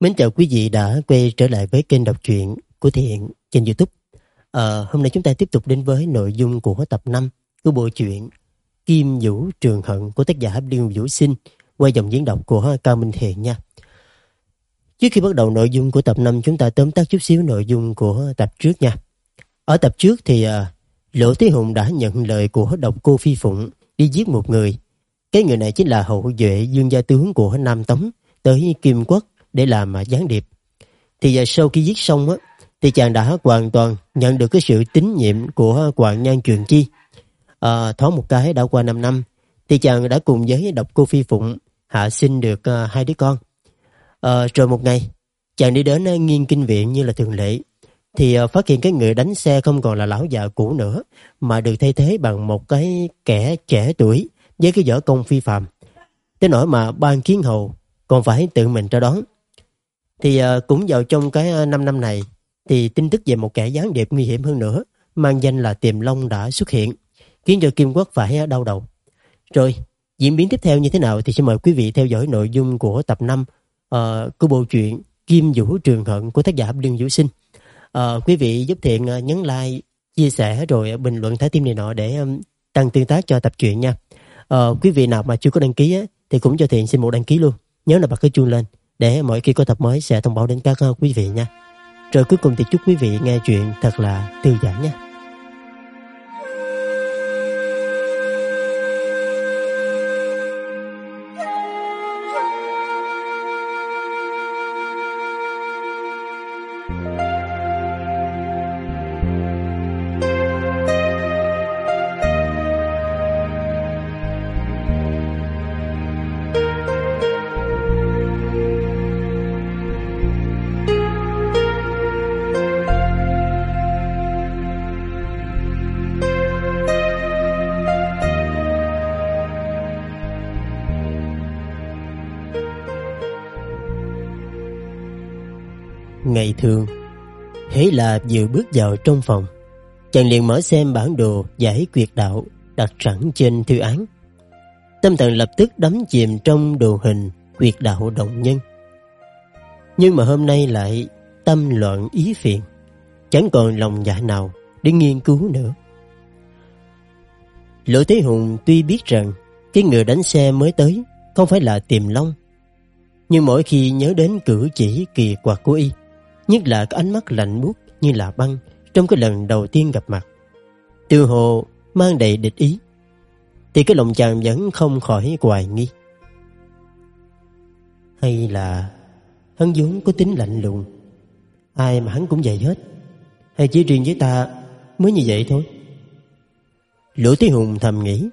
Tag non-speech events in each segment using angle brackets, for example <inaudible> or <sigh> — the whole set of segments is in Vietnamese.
Mến chào quý vị đã quay trở lại với kênh đọc truyện của Thiện trên Youtube. À, hôm nay chúng ta tiếp tục đến với nội dung của tập 5 của bộ truyện Kim Vũ Trường Hận của tác giả Điêu Vũ Sinh qua dòng diễn đọc của Cao Minh Thiện nha. Trước khi bắt đầu nội dung của tập 5 chúng ta tóm tắt chút xíu nội dung của tập trước nha. Ở tập trước thì à, Lỗ Thế Hùng đã nhận lời của độc cô Phi Phụng đi giết một người. Cái người này chính là hậu vệ dương gia tướng của Nam Tống tới Kim Quốc để làm mà gián điệp. Thì giờ sau khi giết xong á, thì chàng đã hoàn toàn nhận được cái sự tín nhiệm của Hoàng Nhan Truyền Chi. À, thoáng một cái đã qua 5 năm, thì chàng đã cùng với độc cô Phi Phụng hạ sinh được uh, hai đứa con. À, rồi một ngày, chàng đi đến uh, nghiên kinh viện như là thường lệ, thì uh, phát hiện cái người đánh xe không còn là lão già cũ nữa, mà được thay thế bằng một cái kẻ trẻ tuổi với cái võ công phi phàm. Tới nỗi mà ban kiến hầu còn phải tự mình ra đón. Thì ờ, cũng vào trong cái ờ, năm 5 năm này thì tin tức về một kẻ gián điệp nguy hiểm hơn nữa mang danh là Tiềm Long đã xuất hiện khiến cho Kim Quốc phải ờ, đau đầu. Rồi, diễn biến tiếp theo như thế nào thì xin mời quý vị theo dõi nội dung của tập 5 uh, của bộ truyện Kim Vũ Trường Hận của tác giả Liên Vũ Sinh. Uh, quý vị giúp Thiện nhấn like, chia sẻ rồi bình luận thái tim này nọ để um, tăng tương tác cho tập truyện nha. Uh, quý vị nào mà chưa có đăng ký á, thì cũng cho Thiện xin một đăng ký luôn nhớ là bật cái chuông lên để mỗi khi có tập mới sẽ thông báo đến các ờ, quý vị nha. Rồi cuối cùng thì chúc quý vị nghe chuyện thật là thư giãn nha. Thương. thường Hễ là vừa bước vào trong phòng, Chàng liền mở xem bản đồ giải quyệt đạo đặt sẵn trên thư án. Tâm thần lập tức đắm chìm trong đồ hình quyệt đạo động nhân. Nhưng mà hôm nay lại tâm loạn ý phiền, Chẳng còn lòng dạ nào để nghiên cứu nữa. Lỗ Thế Hùng tuy biết rằng Cái người đánh xe mới tới Không phải là tiềm long, Nhưng mỗi khi nhớ đến cử chỉ kỳ quặc của y Nhất là cái ánh mắt lạnh buốt như là băng Trong cái lần đầu tiên gặp mặt. Từ hồ mang đầy địch ý, Thì cái lòng chàng vẫn không khỏi hoài nghi. Hay là Hắn vốn có tính lạnh lùng, Ai mà hắn cũng vậy hết, Hay chỉ riêng với ta Mới như vậy thôi? Lỗ Thế Hùng thầm nghĩ,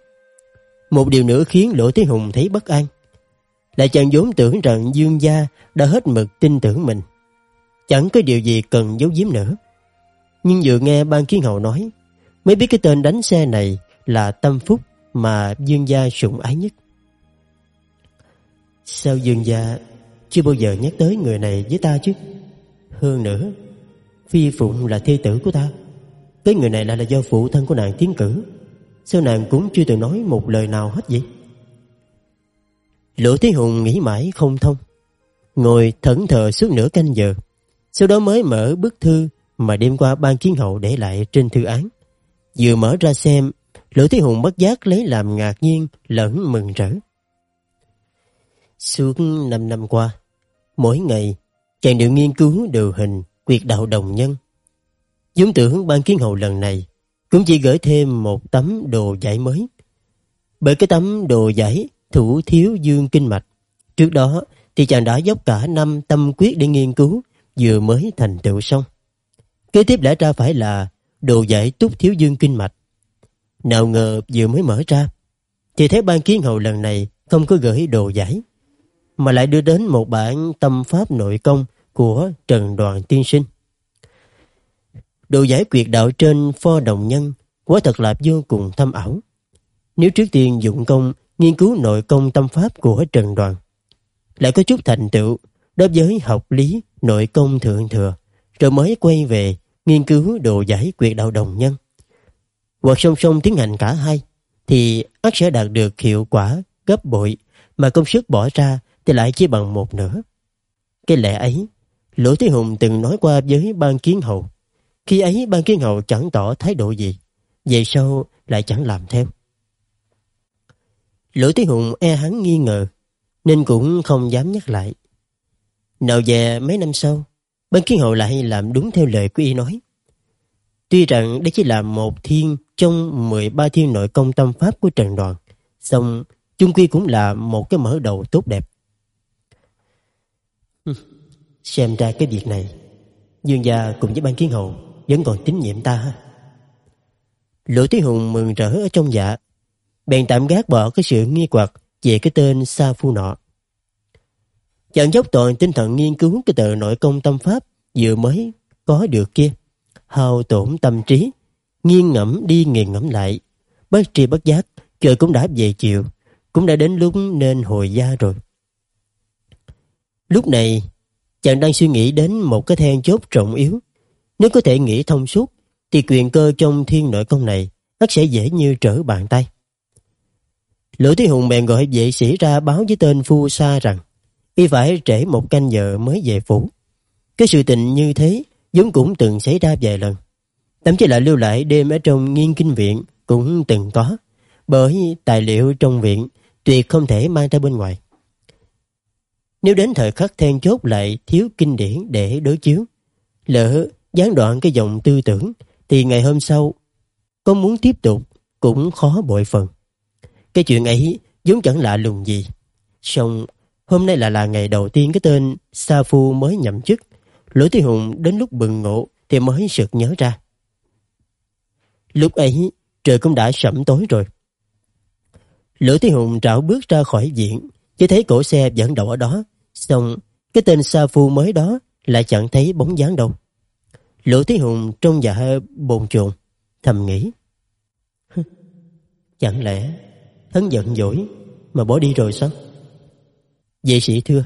Một điều nữa khiến Lỗ Thế Hùng thấy bất an, Là chàng vốn tưởng rằng Dương Gia Đã hết mực tin tưởng mình. Chẳng có điều gì cần giấu giếm nữa. Nhưng vừa nghe ban kiến hậu nói, Mới biết cái tên đánh xe này Là Tâm Phúc Mà Dương Gia sủng ái nhất. Sao Dương Gia Chưa bao giờ nhắc tới người này với ta chứ? Hơn nữa, Phi Phụng là thi tử của ta. Cái người này lại là do phụ thân của nàng tiến cử. Sao nàng cũng chưa từng nói một lời nào hết vậy? Lỗ Thế Hùng nghĩ mãi không thông, Ngồi thẫn thờ suốt nửa canh giờ sau đó mới mở bức thư mà đêm qua ban kiến hậu để lại trên thư án. Vừa mở ra xem, Lữ Thế Hùng bất giác lấy làm ngạc nhiên lẫn mừng rỡ. Suốt năm năm qua, mỗi ngày chàng đều nghiên cứu đồ hình quyệt đạo đồng nhân. Dũng tưởng ban kiến hậu lần này cũng chỉ gửi thêm một tấm đồ giải mới. Bởi cái tấm đồ giải thủ thiếu dương kinh mạch. Trước đó thì chàng đã dốc cả năm tâm quyết để nghiên cứu vừa mới thành tựu xong. Kế tiếp lẽ ra phải là đồ giải túc thiếu dương kinh mạch. Nào ngờ vừa mới mở ra, thì thấy ban kiến hầu lần này không có gửi đồ giải, mà lại đưa đến một bản tâm pháp nội công của Trần Đoàn Tiên Sinh. Đồ giải quyệt đạo trên pho đồng nhân quả thật là vô cùng thâm ảo. Nếu trước tiên dụng công nghiên cứu nội công tâm pháp của Trần Đoàn, lại có chút thành tựu đối với học lý nội công thượng thừa, rồi mới quay về nghiên cứu đồ giải quyệt đạo đồng nhân. Hoặc song song tiến hành cả hai, thì ắt sẽ đạt được hiệu quả gấp bội mà công sức bỏ ra thì lại chỉ bằng một nửa. Cái lẽ ấy, Lỗ Thế Hùng từng nói qua với ban kiến hầu. Khi ấy ban kiến hầu chẳng tỏ thái độ gì, về sau lại chẳng làm theo. Lỗ Thế Hùng e hắn nghi ngờ, nên cũng không dám nhắc lại. Nào về mấy năm sau, ban kiến hầu lại làm đúng theo lời của y nói. Tuy rằng đây chỉ là một thiên trong 13 thiên nội công tâm pháp của Trần Đoàn, song chung quy cũng là một cái mở đầu tốt đẹp. <laughs> Xem ra cái việc này, Dương gia cùng với ban kiến hầu vẫn còn tín nhiệm ta ha. Lỗ Thế Hùng mừng rỡ ở trong dạ, bèn tạm gác bỏ cái sự nghi hoặc về cái tên Sa Phu nọ. Chàng dốc toàn tinh thần nghiên cứu cái tờ nội công tâm pháp vừa mới có được kia. Hao tổn tâm trí, nghiêng ngẫm đi nghiền ngẫm lại. Bất tri bất giác, trời cũng đã về chiều, cũng đã đến lúc nên hồi gia rồi. Lúc này, chàng đang suy nghĩ đến một cái then chốt trọng yếu. Nếu có thể nghĩ thông suốt, thì quyền cơ trong thiên nội công này ắt sẽ dễ như trở bàn tay. Lữ Thế Hùng bèn gọi vệ sĩ ra báo với tên Phu Sa rằng y phải trễ một canh giờ mới về phủ. Cái sự tình như thế vốn cũng từng xảy ra vài lần. Thậm chí là lưu lại đêm ở trong nghiên kinh viện cũng từng có. Bởi tài liệu trong viện tuyệt không thể mang ra bên ngoài. Nếu đến thời khắc then chốt lại thiếu kinh điển để đối chiếu, lỡ gián đoạn cái dòng tư tưởng, thì ngày hôm sau, có muốn tiếp tục cũng khó bội phần. Cái chuyện ấy vốn chẳng lạ lùng gì. song hôm nay là là ngày đầu tiên cái tên Sa Phu mới nhậm chức. Lỗ Thi Hùng đến lúc bừng ngộ thì mới sực nhớ ra. Lúc ấy, trời cũng đã sẩm tối rồi. Lỗ Thi Hùng rảo bước ra khỏi viện, chỉ thấy cổ xe vẫn đậu ở đó. Xong, cái tên Sa Phu mới đó lại chẳng thấy bóng dáng đâu. Lỗ Thi Hùng trong dạ bồn chồn, thầm nghĩ. Chẳng lẽ hắn giận dỗi mà bỏ đi rồi sao? Vệ sĩ thưa.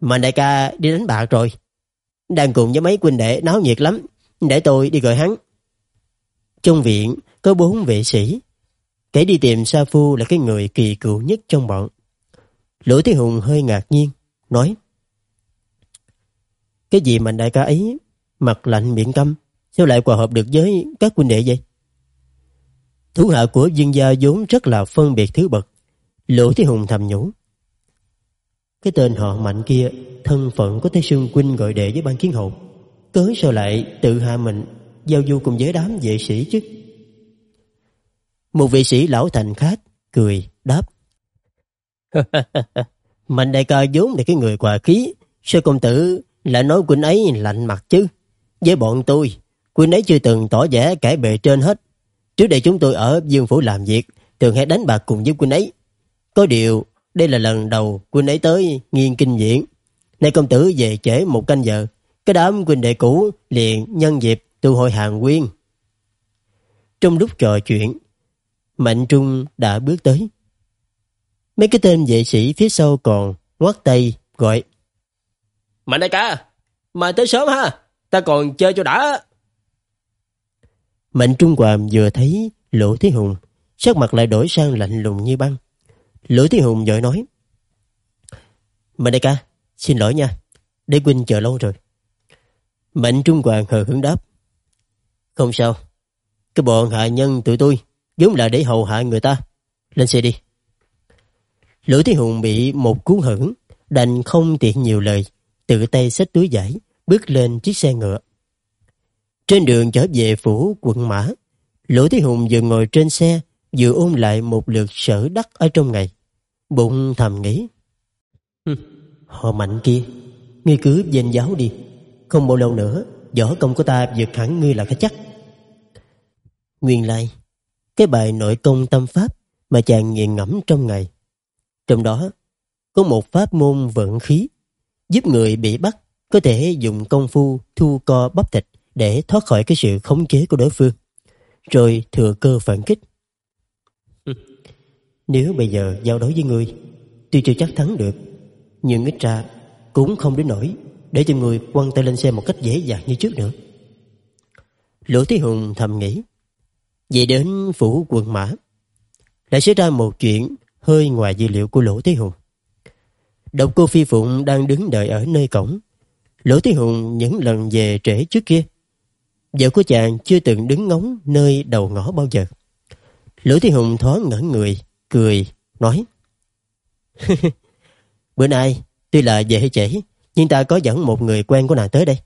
Mà đại ca đi đánh bạc rồi. Đang cùng với mấy huynh đệ náo nhiệt lắm. Để tôi đi gọi hắn. Trong viện có bốn vệ sĩ. kể đi tìm Sa Phu là cái người kỳ cựu nhất trong bọn. Lỗ Thế Hùng hơi ngạc nhiên, nói Cái gì mà đại ca ấy mặt lạnh miệng câm, sao lại hòa hợp được với các huynh đệ vậy? Thủ hạ của dương gia vốn rất là phân biệt thứ bậc. Lỗ Thế Hùng thầm nhủ. Cái tên họ mạnh kia, thân phận có thể xưng huynh gọi đệ với ban kiến hậu. Cớ sao lại tự hạ mình giao du cùng với đám vệ sĩ chứ? Một vệ sĩ lão thành khác, cười, đáp. <laughs> Mạnh đại ca vốn là cái người quà khí, sao công tử lại nói huynh ấy lạnh mặt chứ? Với bọn tôi, huynh ấy chưa từng tỏ vẻ cải bề trên hết. Trước đây chúng tôi ở Dương Phủ làm việc, thường hay đánh bạc cùng với huynh ấy. Có điều, đây là lần đầu huynh ấy tới nghiên kinh viện. Nay công tử về trễ một canh giờ, cái đám huynh đệ cũ liền nhân dịp tụ hội hàng quyên. Trong lúc trò chuyện, Mạnh Trung đã bước tới. Mấy cái tên vệ sĩ phía sau còn ngoắt tay gọi. Mạnh đại ca, mà tới sớm ha, ta còn chơi cho đã. Mạnh Trung Hoàng vừa thấy Lỗ Thế Hùng, sắc mặt lại đổi sang lạnh lùng như băng lữ Thế Hùng vội nói. Mạnh đại ca, xin lỗi nha, để quynh chờ lâu rồi. Mạnh Trung Hoàng hờ hững đáp. Không sao, cái bọn hạ nhân tụi tôi vốn là để hầu hạ người ta. Lên xe đi. lữ Thế Hùng bị một cú hững, đành không tiện nhiều lời, tự tay xách túi giải, bước lên chiếc xe ngựa. Trên đường trở về phủ quận Mã, Lỗ Thế Hùng vừa ngồi trên xe, vừa ôm lại một lượt sở đắc ở trong ngày. Bụng thầm nghĩ. Họ mạnh kia, ngươi cứ danh giáo đi. Không bao lâu nữa, võ công của ta vượt hẳn ngươi là cái chắc. Nguyên lai, cái bài nội công tâm pháp mà chàng nghiền ngẫm trong ngày. Trong đó, có một pháp môn vận khí, giúp người bị bắt có thể dùng công phu thu co bắp thịt để thoát khỏi cái sự khống chế của đối phương, rồi thừa cơ phản kích. Nếu bây giờ giao đấu với ngươi, tuy chưa chắc thắng được, nhưng ít ra cũng không đến nổi để cho người quăng tay lên xe một cách dễ dàng như trước nữa. Lỗ Thế Hùng thầm nghĩ, về đến phủ quận mã, lại xảy ra một chuyện hơi ngoài dữ liệu của Lỗ Thế Hùng. Độc cô Phi Phụng đang đứng đợi ở nơi cổng. Lỗ Thế Hùng những lần về trễ trước kia. Vợ của chàng chưa từng đứng ngóng nơi đầu ngõ bao giờ. Lỗ Thế Hùng thoáng ngẩn người, cười, nói. <laughs> Bữa nay, tuy là về hơi trễ, nhưng ta có dẫn một người quen của nàng tới đây.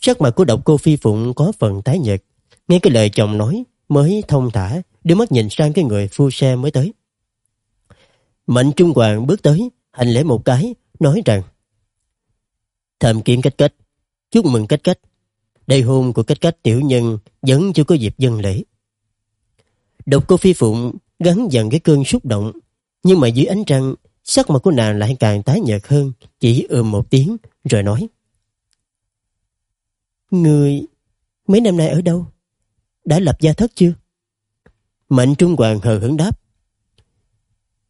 Sắc mặt của độc cô Phi Phụng có phần tái nhợt. Nghe cái lời chồng nói mới thông thả, đưa mắt nhìn sang cái người phu xe mới tới. Mạnh Trung Hoàng bước tới, hành lễ một cái, nói rằng Thầm kiếm cách cách, chúc mừng cách cách. Đây hôn của cách cách tiểu nhân vẫn chưa có dịp dân lễ. Độc cô Phi Phụng gắn dần cái cơn xúc động, nhưng mà dưới ánh trăng, sắc mặt của nàng lại càng tái nhợt hơn, chỉ ừm một tiếng, rồi nói Người mấy năm nay ở đâu? Đã lập gia thất chưa? Mạnh Trung Hoàng hờ hững đáp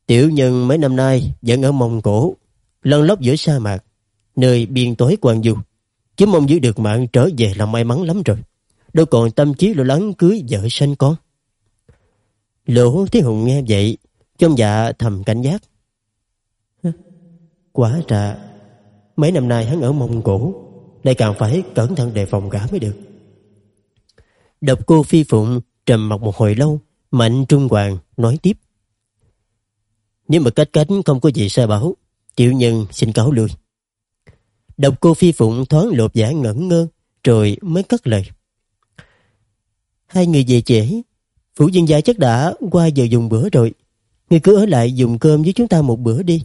Tiểu nhân mấy năm nay vẫn ở Mông Cổ, lăn lóc giữa sa mạc, nơi biên tối quan du. Chứ mong giữ được mạng trở về là may mắn lắm rồi. Đâu còn tâm trí lo lắng cưới vợ sanh con. Lỗ Thế Hùng nghe vậy, trong dạ thầm cảnh giác. Quả trà, mấy năm nay hắn ở Mông Cổ, lại càng phải cẩn thận đề phòng gã mới được. Độc cô Phi Phụng trầm mặc một hồi lâu, Mạnh Trung Hoàng nói tiếp. Nếu mà cách cánh không có gì sai bảo, tiểu nhân xin cáo lui. Độc cô Phi Phụng thoáng lột giả ngẩn ngơ, rồi mới cất lời. Hai người về trễ, Phủ dân gia chắc đã qua giờ dùng bữa rồi. ngươi cứ ở lại dùng cơm với chúng ta một bữa đi.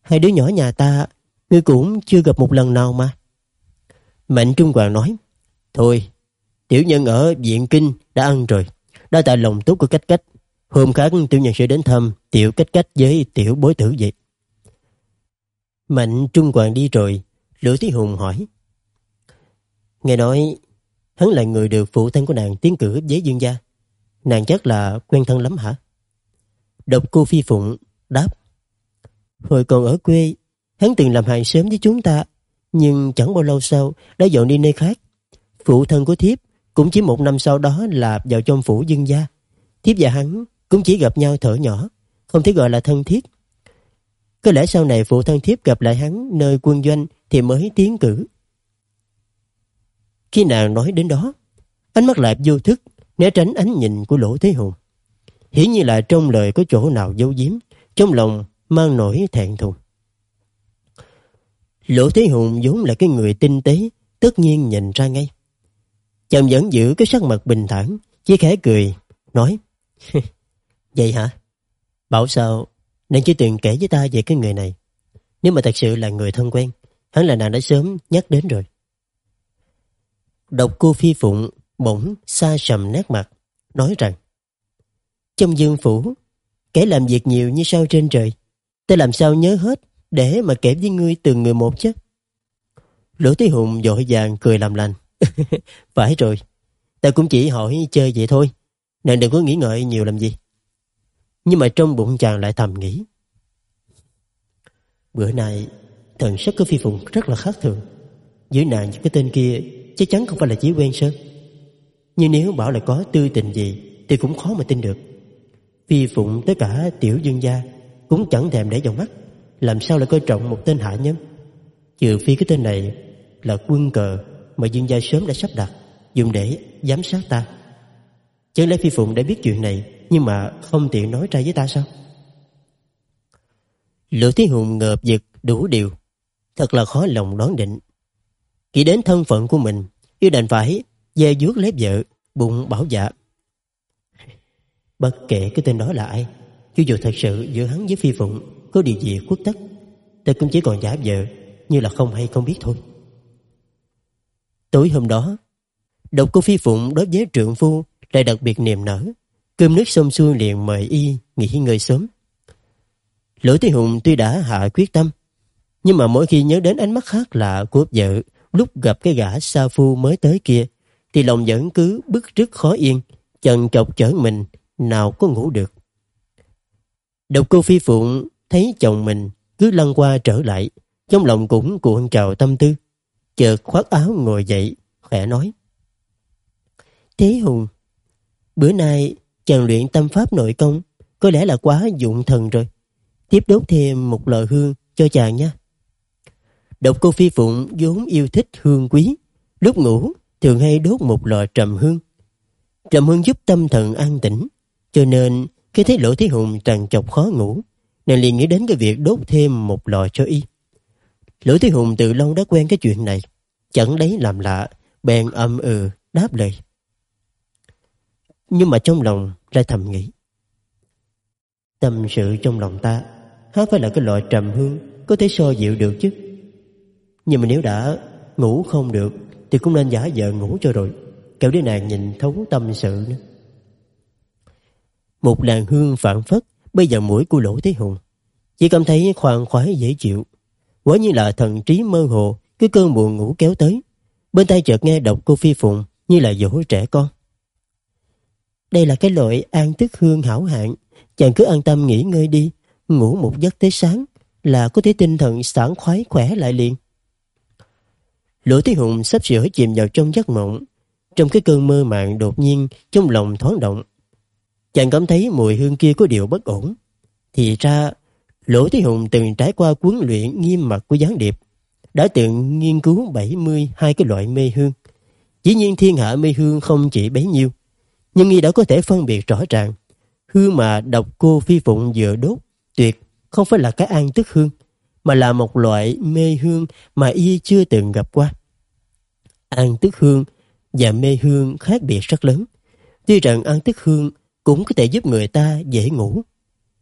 Hai đứa nhỏ nhà ta, ngươi cũng chưa gặp một lần nào mà. Mạnh Trung Hoàng nói, Thôi, tiểu nhân ở viện kinh đã ăn rồi. Đã tại lòng tốt của cách cách. Hôm khác tiểu nhân sẽ đến thăm tiểu cách cách với tiểu bối tử vậy. Mạnh Trung Hoàng đi rồi, Lữ Thí Hùng hỏi. Nghe nói, hắn là người được phụ thân của nàng tiến cử với dương gia. Nàng chắc là quen thân lắm hả? Độc cô Phi Phụng đáp. Hồi còn ở quê, hắn từng làm hại sớm với chúng ta, nhưng chẳng bao lâu sau đã dọn đi nơi khác. Phụ thân của thiếp cũng chỉ một năm sau đó là vào trong phủ dương gia. Thiếp và hắn cũng chỉ gặp nhau thở nhỏ, không thể gọi là thân thiết. Có lẽ sau này phụ thân thiếp gặp lại hắn nơi quân doanh thì mới tiến cử. Khi nàng nói đến đó, ánh mắt lại vô thức, né tránh ánh nhìn của Lỗ Thế Hùng. Hiển như là trong lời có chỗ nào giấu giếm, trong lòng mang nỗi thẹn thùng. Lỗ Thế Hùng vốn là cái người tinh tế, tất nhiên nhìn ra ngay. Chàng vẫn giữ cái sắc mặt bình thản, chỉ khẽ cười, nói Vậy hả? Bảo sao nàng chỉ từng kể với ta về cái người này. Nếu mà thật sự là người thân quen, hắn là nàng đã sớm nhắc đến rồi. Độc cô Phi Phụng bỗng xa sầm nét mặt, nói rằng Trong dương phủ, kẻ làm việc nhiều như sao trên trời, ta làm sao nhớ hết để mà kể với ngươi từng người một chứ. Lỗ Thế Hùng dội vàng cười làm lành. <laughs> Phải rồi, ta cũng chỉ hỏi chơi vậy thôi. Nàng đừng có nghĩ ngợi nhiều làm gì. Nhưng mà trong bụng chàng lại thầm nghĩ. Bữa nay, thần sắc của Phi Phụng rất là khác thường. Giữa nàng với cái tên kia chắc chắn không phải là chỉ quen sơn. Nhưng nếu bảo là có tư tình gì thì cũng khó mà tin được. Phi Phụng tất cả tiểu dương gia cũng chẳng thèm để vào mắt. Làm sao lại coi trọng một tên hạ nhân? Trừ phi cái tên này là quân cờ mà dương gia sớm đã sắp đặt dùng để giám sát ta. Chẳng lẽ Phi Phụng đã biết chuyện này nhưng mà không tiện nói ra với ta sao? Lữ thí Hùng ngợp giật đủ điều. Thật là khó lòng đoán định. Nghĩ đến thân phận của mình, yêu đành phải về vuốt lép vợ, bụng bảo dạ. Bất kể cái tên đó là ai, cho dù thật sự giữa hắn với Phi Phụng có điều gì khuất tất, ta cũng chỉ còn giả vợ như là không hay không biết thôi. Tối hôm đó, độc cô Phi Phụng đối với trượng phu lại đặc biệt niềm nở. Cơm nước xong xuôi liền mời y nghỉ ngơi sớm. Lỗ Thế Hùng tuy đã hạ quyết tâm, nhưng mà mỗi khi nhớ đến ánh mắt khác lạ của vợ lúc gặp cái gã sa phu mới tới kia, thì lòng vẫn cứ bức rứt khó yên, chần chọc chở mình, nào có ngủ được. Độc cô Phi Phụng thấy chồng mình cứ lăn qua trở lại, trong lòng cũng cuộn trào tâm tư. Chợt khoác áo ngồi dậy, khẽ nói. Thế Hùng, bữa nay chàng luyện tâm pháp nội công, có lẽ là quá dụng thần rồi. tiếp đốt thêm một lò hương cho chàng nha. Độc cô Phi Phụng vốn yêu thích hương quý, lúc ngủ thường hay đốt một lò trầm hương. Trầm hương giúp tâm thần an tĩnh, cho nên khi thấy Lỗ Thế Hùng tràn chọc khó ngủ, nàng liền nghĩ đến cái việc đốt thêm một lò cho y. Lỗ Thế Hùng từ lâu đã quen cái chuyện này, chẳng lấy làm lạ, bèn âm ừ đáp lời. Nhưng mà trong lòng lại thầm nghĩ. Tâm sự trong lòng ta, há phải là cái loại trầm hương có thể so dịu được chứ. Nhưng mà nếu đã ngủ không được thì cũng nên giả vờ ngủ cho rồi, kẻo để nàng nhìn thấu tâm sự nữa. Một làn hương phản phất bây giờ mũi của lỗ thế hùng. Chỉ cảm thấy khoan khoái dễ chịu. Quả như là thần trí mơ hồ, cứ cơn buồn ngủ kéo tới. Bên tay chợt nghe đọc cô Phi Phụng như là dỗ trẻ con. Đây là cái loại an tức hương hảo hạng. Chàng cứ an tâm nghỉ ngơi đi, ngủ một giấc tới sáng là có thể tinh thần sảng khoái khỏe lại liền. Lỗ Thế Hùng sắp sửa chìm vào trong giấc mộng. Trong cái cơn mơ màng đột nhiên trong lòng thoáng động. Chàng cảm thấy mùi hương kia có điều bất ổn. Thì ra, Lỗ Thế Hùng từng trải qua huấn luyện nghiêm mật của gián điệp, đã từng nghiên cứu 72 cái loại mê hương. Dĩ nhiên thiên hạ mê hương không chỉ bấy nhiêu, nhưng y đã có thể phân biệt rõ ràng. Hương mà độc cô phi phụng vừa đốt tuyệt không phải là cái an tức hương, mà là một loại mê hương mà y chưa từng gặp qua. An tức hương và mê hương khác biệt rất lớn. Tuy rằng an tức hương cũng có thể giúp người ta dễ ngủ,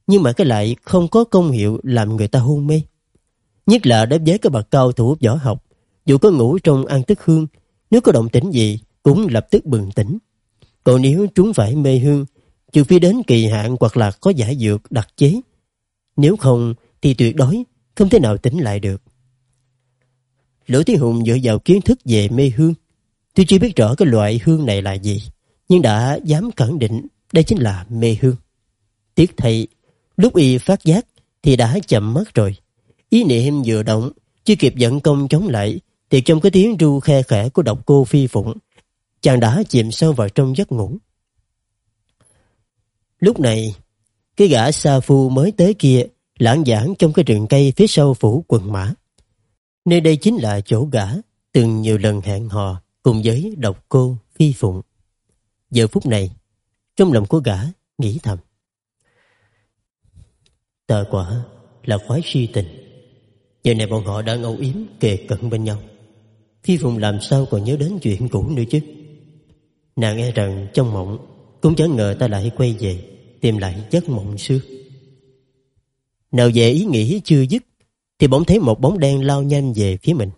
nhưng mà cái lại không có công hiệu làm người ta hôn mê. Nhất là đối với các bậc cao thủ võ học, dù có ngủ trong an tức hương, nếu có động tĩnh gì cũng lập tức bừng tỉnh. Còn nếu chúng phải mê hương, trừ phi đến kỳ hạn hoặc là có giải dược đặc chế. Nếu không thì tuyệt đối không thể nào tỉnh lại được. Lỗ Thiên Hùng dựa vào kiến thức về mê hương. Tuy chưa biết rõ cái loại hương này là gì, nhưng đã dám khẳng định đây chính là mê hương. Tiếc thầy, lúc y phát giác thì đã chậm mất rồi. Ý niệm vừa động, chưa kịp dẫn công chống lại, thì trong cái tiếng ru khe khẽ của độc cô phi phụng, chàng đã chìm sâu vào trong giấc ngủ. Lúc này, cái gã sa phu mới tới kia lãng giảng trong cái rừng cây phía sau phủ quần mã. Nơi đây chính là chỗ gã từng nhiều lần hẹn hò cùng với độc cô phi phụng. Giờ phút này, trong lòng của gã nghĩ thầm. Tờ quả là khoái si tình. Giờ này bọn họ đang âu yếm kề cận bên nhau. Phi Phụng làm sao còn nhớ đến chuyện cũ nữa chứ. Nàng e rằng trong mộng cũng chẳng ngờ ta lại quay về tìm lại giấc mộng xưa. Nào về ý nghĩ chưa dứt thì bỗng thấy một bóng đen lao nhanh về phía mình.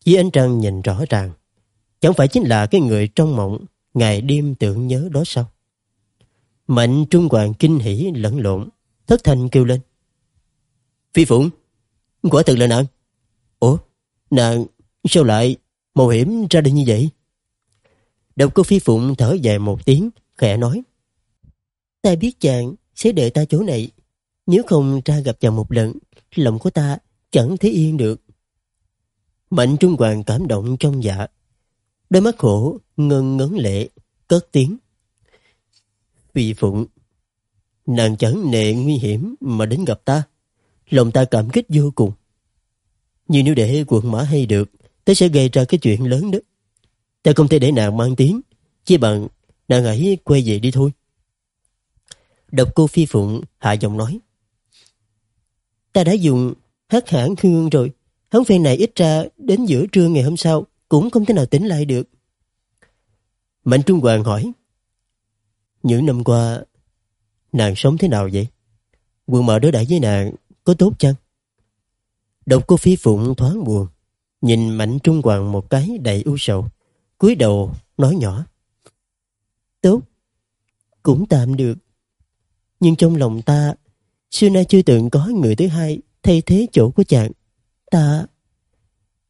Khi ánh trăng nhìn rõ ràng, chẳng phải chính là cái người trong mộng ngày đêm tưởng nhớ đó sao? Mạnh Trung Hoàng kinh hỉ lẫn lộn, thất thanh kêu lên. Phi Phụng, quả thực là nàng. Ủa, nàng sao lại mạo hiểm ra đây như vậy? Độc cô Phi Phụng thở dài một tiếng, khẽ nói. Ta biết chàng sẽ đợi ta chỗ này. Nếu không ra gặp chàng một lần, lòng của ta chẳng thấy yên được. Mạnh Trung Hoàng cảm động trong dạ. Đôi mắt khổ, ngân ngấn lệ, cất tiếng. Phi Phụng, nàng chẳng nệ nguy hiểm mà đến gặp ta. Lòng ta cảm kích vô cùng. Nhưng nếu để quận mã hay được, ta sẽ gây ra cái chuyện lớn đó. Ta không thể để nàng mang tiếng, chỉ bằng nàng hãy quay về đi thôi. Độc cô Phi Phụng hạ giọng nói. Ta đã dùng hết hãng hương rồi. Hắn phen này ít ra đến giữa trưa ngày hôm sau cũng không thể nào tỉnh lại được. Mạnh Trung Hoàng hỏi. Những năm qua, nàng sống thế nào vậy? Quân mở đối đãi với nàng có tốt chăng? Độc cô Phi Phụng thoáng buồn, nhìn Mạnh Trung Hoàng một cái đầy u sầu, cúi đầu nói nhỏ. Tốt, cũng tạm được. Nhưng trong lòng ta, xưa nay chưa từng có người thứ hai thay thế chỗ của chàng. Ta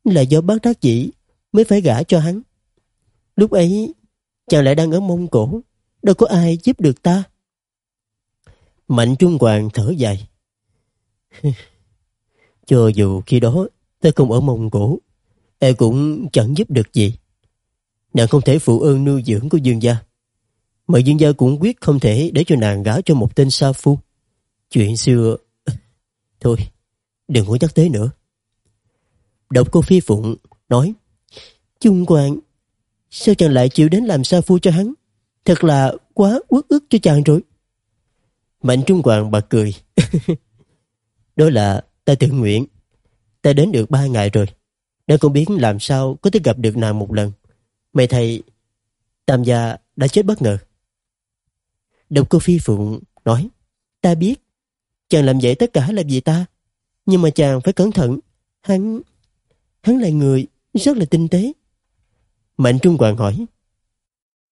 là do bác đắc dĩ mới phải gả cho hắn. Lúc ấy, chàng lại đang ở Mông Cổ, đâu có ai giúp được ta. Mạnh Trung Hoàng thở dài. <laughs> Cho dù khi đó ta không ở Mông Cổ, e cũng chẳng giúp được gì. Nàng không thể phụ ơn nuôi dưỡng của dương gia. Mà dương gia cũng quyết không thể để cho nàng gả cho một tên sa phu. Chuyện xưa Thôi, đừng có nhắc tới nữa. Độc cô Phi Phụng nói Trung Quang, sao chàng lại chịu đến làm sa phu cho hắn? Thật là quá uất ức cho chàng rồi. Mạnh Trung Quang bật cười. <laughs> Đó là ta tự nguyện. Ta đến được ba ngày rồi. Đã không biết làm sao có thể gặp được nàng một lần. Mày thầy, Tam gia đã chết bất ngờ. Độc cô Phi Phụng nói, ta biết, chàng làm vậy tất cả là vì ta. Nhưng mà chàng phải cẩn thận, hắn, hắn là người rất là tinh tế. Mạnh Trung Hoàng hỏi,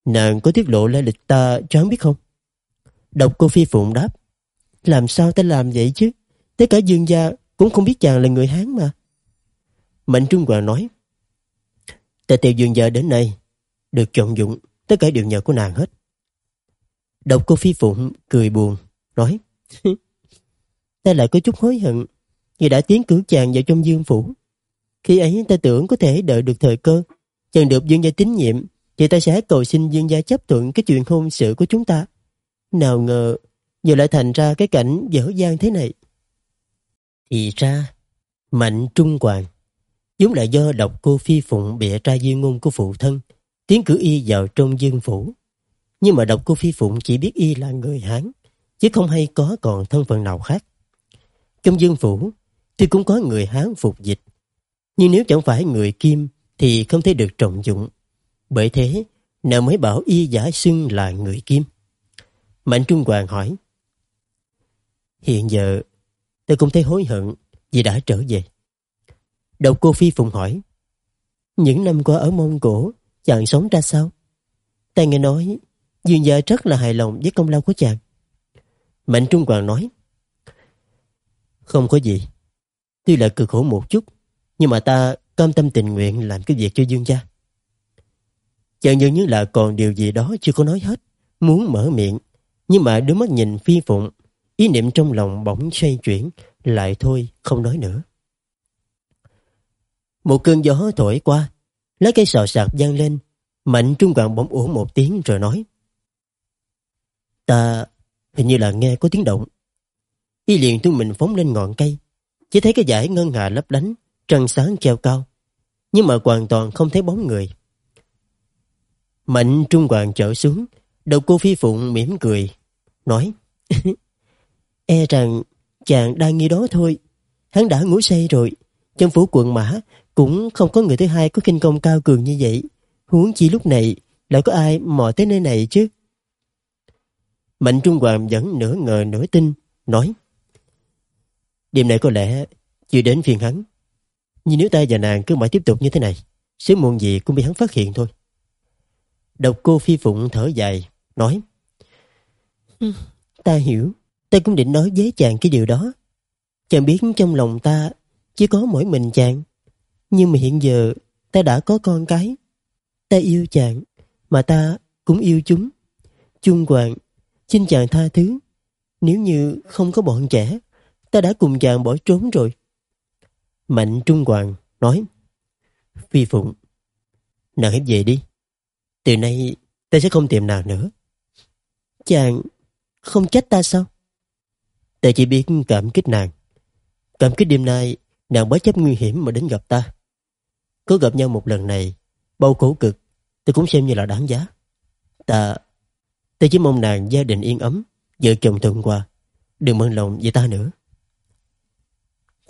nàng có tiết lộ lai lịch ta cho hắn biết không? Độc cô Phi Phụng đáp, làm sao ta làm vậy chứ? Tất cả dương gia cũng không biết chàng là người Hán mà. Mạnh Trung Hoàng nói, ta theo dương gia đến nay, được chọn dụng, tất cả đều nhờ của nàng hết. Độc cô Phi Phụng cười buồn, nói, <laughs> ta lại có chút hối hận vì đã tiến cử chàng vào trong dương phủ. Khi ấy ta tưởng có thể đợi được thời cơ, chàng được dương gia tín nhiệm, thì ta sẽ cầu xin dương gia chấp thuận cái chuyện hôn sự của chúng ta. Nào ngờ, giờ lại thành ra cái cảnh dở dang thế này. Thì ra, Mạnh Trung Hoàng, vốn là do độc cô Phi Phụng bịa ra duyên ngôn của phụ thân, tiến cử y vào trong dương phủ. Nhưng mà độc cô Phi Phụng chỉ biết y là người Hán, chứ không hay có còn thân phận nào khác. Trong dương phủ, tuy cũng có người Hán phục dịch. Nhưng nếu chẳng phải người Kim thì không thể được trọng dụng. Bởi thế, nào mới bảo y giả xưng là người Kim. Mạnh Trung Hoàng hỏi, Hiện giờ, tôi cũng thấy hối hận vì đã trở về. Độc cô Phi Phụng hỏi, Những năm qua ở Mông Cổ, chàng sống ra sao? Ta nghe nói, dường giờ rất là hài lòng với công lao của chàng. Mạnh Trung Hoàng nói, không có gì, tuy là cực khổ một chút, nhưng mà ta cam tâm tình nguyện làm cái việc cho Dương gia. Chàng dường như là còn điều gì đó chưa có nói hết, muốn mở miệng, nhưng mà đôi mắt nhìn Phi Phụng, ý niệm trong lòng bỗng xoay chuyển, lại thôi không nói nữa. Một cơn gió thổi qua, lá cây sò sạc vang lên, Mạnh Trung Hoàng bỗng ủ một tiếng rồi nói. Ta hình như là nghe có tiếng động. Y liền tung mình phóng lên ngọn cây, chỉ thấy cái dải ngân hà lấp lánh, trăng sáng treo cao, nhưng mà hoàn toàn không thấy bóng người. Mạnh Trung Hoàng trở xuống, đầu cô Phi Phụng mỉm cười, nói <laughs> E rằng chàng đang nghi đó thôi, hắn đã ngủ say rồi, trong phủ quận mã cũng không có người thứ hai có kinh công cao cường như vậy. Huống chi lúc này lại có ai mò tới nơi này chứ? Mạnh Trung Hoàng vẫn nửa ngờ nửa tin, nói Đêm này có lẽ chưa đến phiền hắn. Nhưng nếu ta và nàng cứ mãi tiếp tục như thế này, sớm muộn gì cũng bị hắn phát hiện thôi. Độc cô Phi Phụng thở dài, nói Ta hiểu, ta cũng định nói với chàng cái điều đó. Chàng biết trong lòng ta chỉ có mỗi mình chàng. Nhưng mà hiện giờ ta đã có con cái. Ta yêu chàng, mà ta cũng yêu chúng. Trung Hoàng, xin chàng tha thứ. Nếu như không có bọn trẻ, ta đã cùng chàng bỏ trốn rồi. Mạnh Trung Hoàng nói, Phi Phụng, nàng hãy về đi. Từ nay ta sẽ không tìm nàng nữa. Chàng không trách ta sao? Ta chỉ biết cảm kích nàng. Cảm kích đêm nay nàng bất chấp nguy hiểm mà đến gặp ta. cứ gặp nhau một lần này, bao khổ cực, tôi cũng xem như là đáng giá. Ta, ta chỉ mong nàng gia đình yên ấm, vợ chồng thuận hòa, đừng mơn lòng về ta nữa.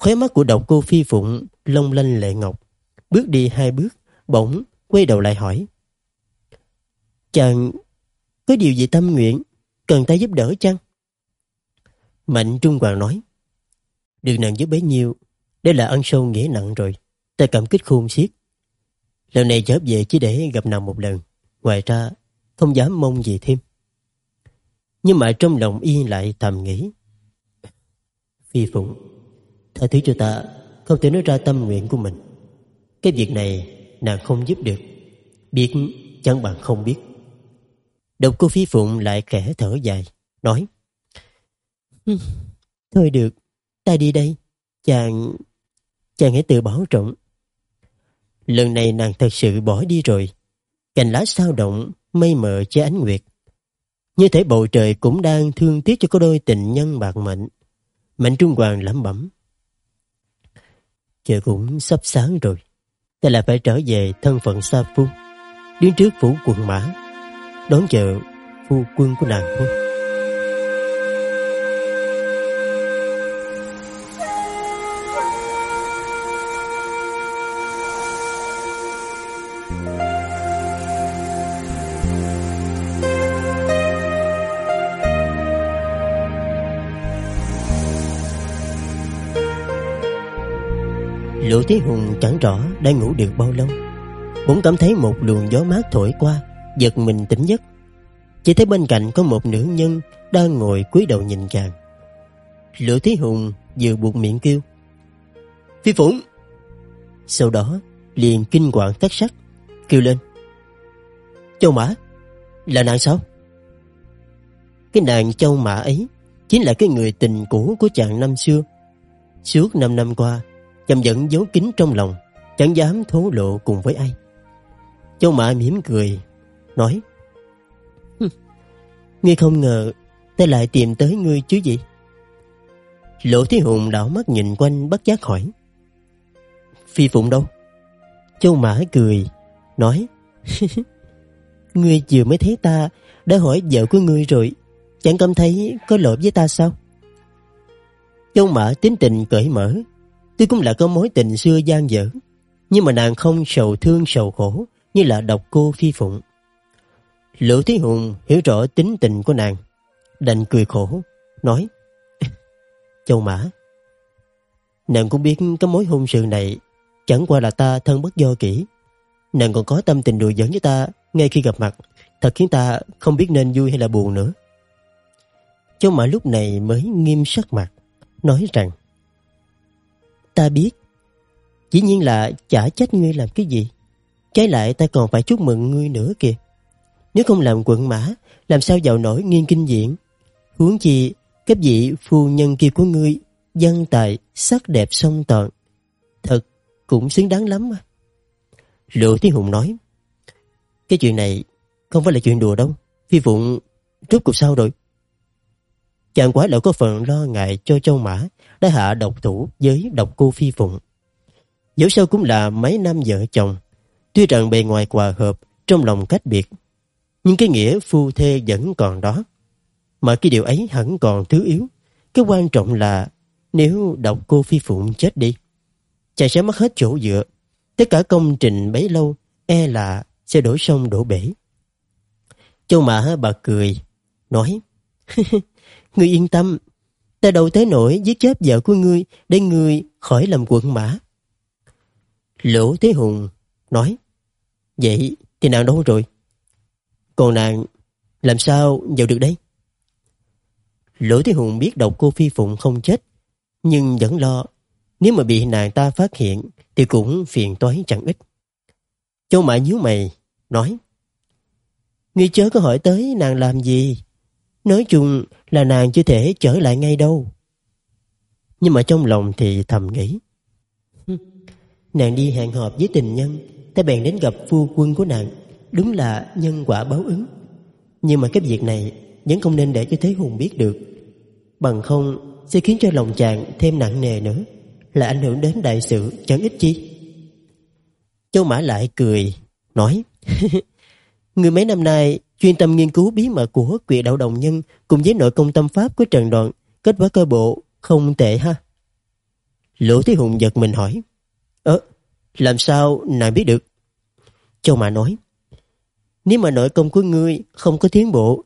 Khóe mắt của độc cô phi phụng long lanh lệ ngọc, bước đi hai bước, bỗng quay đầu lại hỏi. Chàng có điều gì tâm nguyện? Cần ta giúp đỡ chăng? Mạnh Trung Hoàng nói. Được nàng giúp bấy nhiêu Đây là ân sâu nghĩa nặng rồi. Ta cảm kích khôn xiết. Lần này trở về chỉ để gặp nàng một lần. Ngoài ra không dám mong gì thêm. Nhưng mà trong lòng y lại thầm nghĩ. Phi Phụng Tha thứ cho ta Không thể nói ra tâm nguyện của mình Cái việc này nàng không giúp được Biết chẳng bằng không biết Độc cô Phi Phụng lại khẽ thở dài, nói Thôi được, ta đi đây. Chàng... chàng hãy tự bảo trọng. Lần này nàng thật sự bỏ đi rồi. Cành lá sao động, mây mờ che ánh nguyệt. Như thể bầu trời cũng đang thương tiếc cho có đôi tình nhân bạc mệnh. Mạnh Trung Hoàng lẩm bẩm. Trời cũng sắp sáng rồi. Ta lại phải trở về thân phận xa phu. Đứng trước phủ quận mã. Đón chờ phu quân của nàng thôi. Lỗ Thế Hùng chẳng rõ đã ngủ được bao lâu. Bỗng cảm thấy một luồng gió mát thổi qua, Giật mình tỉnh giấc. Chỉ thấy bên cạnh có một nữ nhân Đang ngồi cúi đầu nhìn chàng. Lỗ Thế Hùng vừa buộc miệng kêu, Phi Phụng! Sau đó, liền kinh hoàng thất sắc, Kêu lên, Châu Mã, Là nàng sao? Cái nàng Châu Mã ấy Chính là cái người tình cũ của chàng năm xưa. Suốt năm năm qua Chầm dẫn giấu kín trong lòng, Chẳng dám thố lộ cùng với ai. Châu Mã mỉm cười, Nói Ngươi không ngờ Ta lại tìm tới ngươi chứ gì? Lộ Thế Hùng đảo mắt nhìn quanh bất giác hỏi, Phi Phụng đâu? Châu Mã cười, Nói, <laughs> Ngươi vừa mới thấy ta Đã hỏi vợ của ngươi rồi, Chẳng cảm thấy có lỗi với ta sao? Châu Mã tính tình cởi mở Tuy cũng là có mối tình xưa gian dở, Nhưng mà nàng không sầu thương sầu khổ Như là độc cô phi phụng. Lữ Thí Hùng hiểu rõ tính tình của nàng, Đành cười khổ, Nói, <laughs> Châu Mã, Nàng cũng biết cái mối hôn sự này Chẳng qua là ta thân bất do kỹ. Nàng còn có tâm tình đùa giỡn với ta Ngay khi gặp mặt, Thật khiến ta không biết nên vui hay là buồn nữa. Châu Mã lúc này mới nghiêm sắc mặt, Nói rằng Ta biết. Dĩ nhiên là chả trách ngươi làm cái gì. Trái lại ta còn phải chúc mừng ngươi nữa kìa. Nếu không làm quận mã, Làm sao giàu nổi nghiên kinh diện? Huống chi Cấp vị phu nhân kia của ngươi Dân tài, sắc đẹp song toàn. Thật cũng xứng đáng lắm mà Lộ Thiên Hùng nói, Cái chuyện này Không phải là chuyện đùa đâu. Phi Phụng rốt cuộc sao rồi? Chàng quái lão có phần lo ngại cho châu mã đã hạ độc thủ với độc cô phi phụng. Dẫu sao cũng là mấy năm vợ chồng, tuy rằng bề ngoài hòa hợp, trong lòng cách biệt, nhưng cái nghĩa phu thê vẫn còn đó. Mà cái điều ấy hẳn còn thứ yếu. Cái quan trọng là nếu độc cô phi phụng chết đi, chàng sẽ mất hết chỗ dựa. Tất cả công trình bấy lâu e là sẽ đổ sông đổ bể. Châu Mã bà cười, nói <laughs> Ngươi yên tâm, ta đâu tới nổi giết chết vợ của ngươi để ngươi khỏi làm quận mã. Lỗ Thế Hùng nói, vậy thì nàng đâu rồi? Còn nàng làm sao vào được đây? Lỗ Thế Hùng biết độc cô Phi Phụng không chết, nhưng vẫn lo nếu mà bị nàng ta phát hiện thì cũng phiền toái chẳng ít. Châu Mã nhíu mày, nói Ngươi chớ có hỏi tới nàng làm gì Nói chung là nàng chưa thể trở lại ngay đâu. Nhưng mà trong lòng thì thầm nghĩ. Nàng đi hẹn họp với tình nhân, ta bèn đến gặp phu quân của nàng. Đúng là nhân quả báo ứng. Nhưng mà cái việc này vẫn không nên để cho Thế Hùng biết được. Bằng không sẽ khiến cho lòng chàng thêm nặng nề nữa. Là ảnh hưởng đến đại sự chẳng ít chi. Châu Mã lại cười, nói <laughs> Người mấy năm nay chuyên tâm nghiên cứu bí mật của quỷ đạo đồng nhân cùng với nội công tâm pháp của Trần Đoạn, kết quả cơ bộ không tệ ha. Lỗ Thế Hùng giật mình hỏi, Ơ, làm sao nàng biết được? Châu Mã nói, nếu mà nội công của ngươi không có tiến bộ,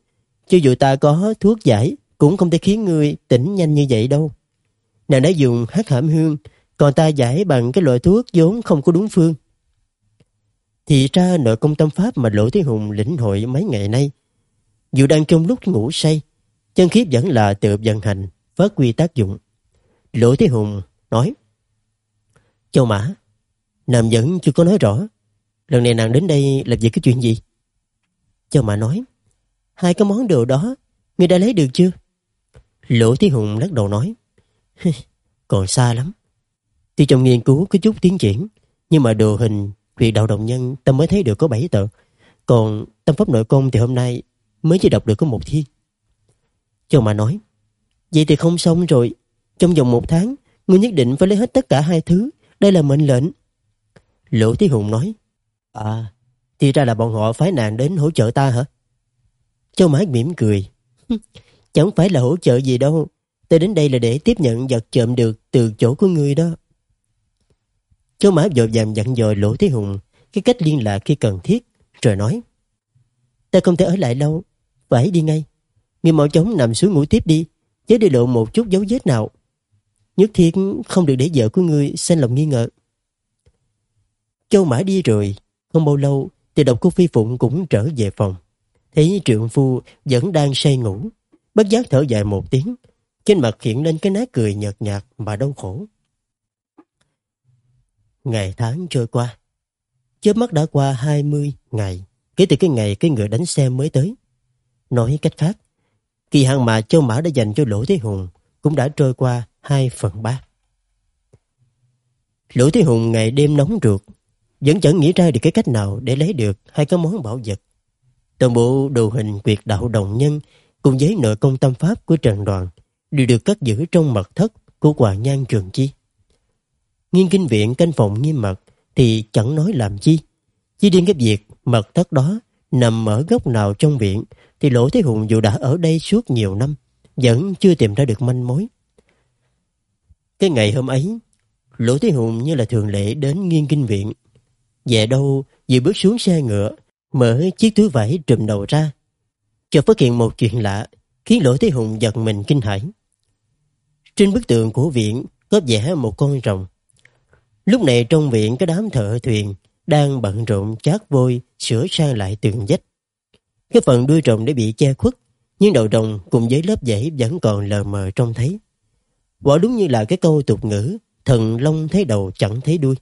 cho dù ta có thuốc giải cũng không thể khiến ngươi tỉnh nhanh như vậy đâu. Nàng đã dùng hắc hãm hương, còn ta giải bằng cái loại thuốc vốn không có đúng phương. Thì ra nội công tâm pháp mà Lỗ Thế Hùng lĩnh hội mấy ngày nay, dù đang trong lúc ngủ say, chân khiếp vẫn là tự vận hành, phát quy tác dụng. Lỗ Thế Hùng nói, Châu Mã, nàng vẫn chưa có nói rõ, lần này nàng đến đây làm việc cái chuyện gì? Châu Mã nói, hai cái món đồ đó, ngươi đã lấy được chưa? Lỗ Thế Hùng lắc đầu nói, còn xa lắm. Tuy trong nghiên cứu có chút tiến triển, nhưng mà đồ hình Việc đạo đồng nhân ta mới thấy được có 7 tờ Còn tâm pháp nội công thì hôm nay Mới chỉ đọc được có một thi Châu mà nói Vậy thì không xong rồi Trong vòng một tháng, ngươi nhất định phải lấy hết tất cả hai thứ. Đây là mệnh lệnh. Lỗ Thí Hùng nói. À, thì ra là bọn họ phái nàng đến hỗ trợ ta hả? Châu Mã mỉm cười. Chẳng phải là hỗ trợ gì đâu. ta đến đây là để tiếp nhận vật trộm được từ chỗ của ngươi đó. Châu Mã dội vàng dặn dò Lỗ Thế Hùng cái cách liên lạc khi cần thiết, rồi nói. Ta không thể ở lại lâu, phải đi ngay. Người mau chóng nằm xuống ngủ tiếp đi, chớ để lộ một chút dấu vết nào. Nhất thiết không được để vợ của ngươi sinh lòng nghi ngờ. Châu Mã đi rồi, không bao lâu thì độc cô Phi Phụng cũng trở về phòng. Thấy trượng phu vẫn đang say ngủ, bất giác thở dài một tiếng, trên mặt hiện lên cái nát cười nhợt nhạt mà đau khổ. Ngày tháng trôi qua, chớp mắt đã qua 20 ngày kể từ cái ngày cái ngựa đánh xe mới tới. Nói cách khác, kỳ hạn mà Châu Mã đã dành cho Lỗ Thế Hùng cũng đã trôi qua 2 phần 3. Lỗ Thế Hùng ngày đêm nóng ruột, vẫn chẳng nghĩ ra được cái cách nào để lấy được hai cái món bảo vật. Toàn bộ đồ hình quyệt đạo đồng nhân cùng với nội công tâm pháp của Trần Đoàn đều được cất giữ trong mật thất của Hoàng Nhan Trường Chi. Nghiên kinh viện canh phòng nghiêm mật thì chẳng nói làm chi. Chỉ riêng cái việc mật thất đó nằm ở góc nào trong viện thì Lỗ Thế Hùng dù đã ở đây suốt nhiều năm vẫn chưa tìm ra được manh mối. Cái ngày hôm ấy, Lỗ Thế Hùng như là thường lệ đến nghiên kinh viện. Về đâu, vừa bước xuống xe ngựa, mở chiếc túi vải trùm đầu ra. Chợt phát hiện một chuyện lạ, khiến Lỗ Thế Hùng giật mình kinh hãi. Trên bức tường của viện có vẽ một con rồng. Lúc này trong viện có đám thợ thuyền đang bận rộn chát vôi sửa sang lại tường vách. Cái phần đuôi rồng đã bị che khuất, nhưng đầu rồng cùng với lớp dãy vẫn còn lờ mờ trông thấy. Quả đúng như là cái câu tục ngữ, thần long thấy đầu chẳng thấy đuôi.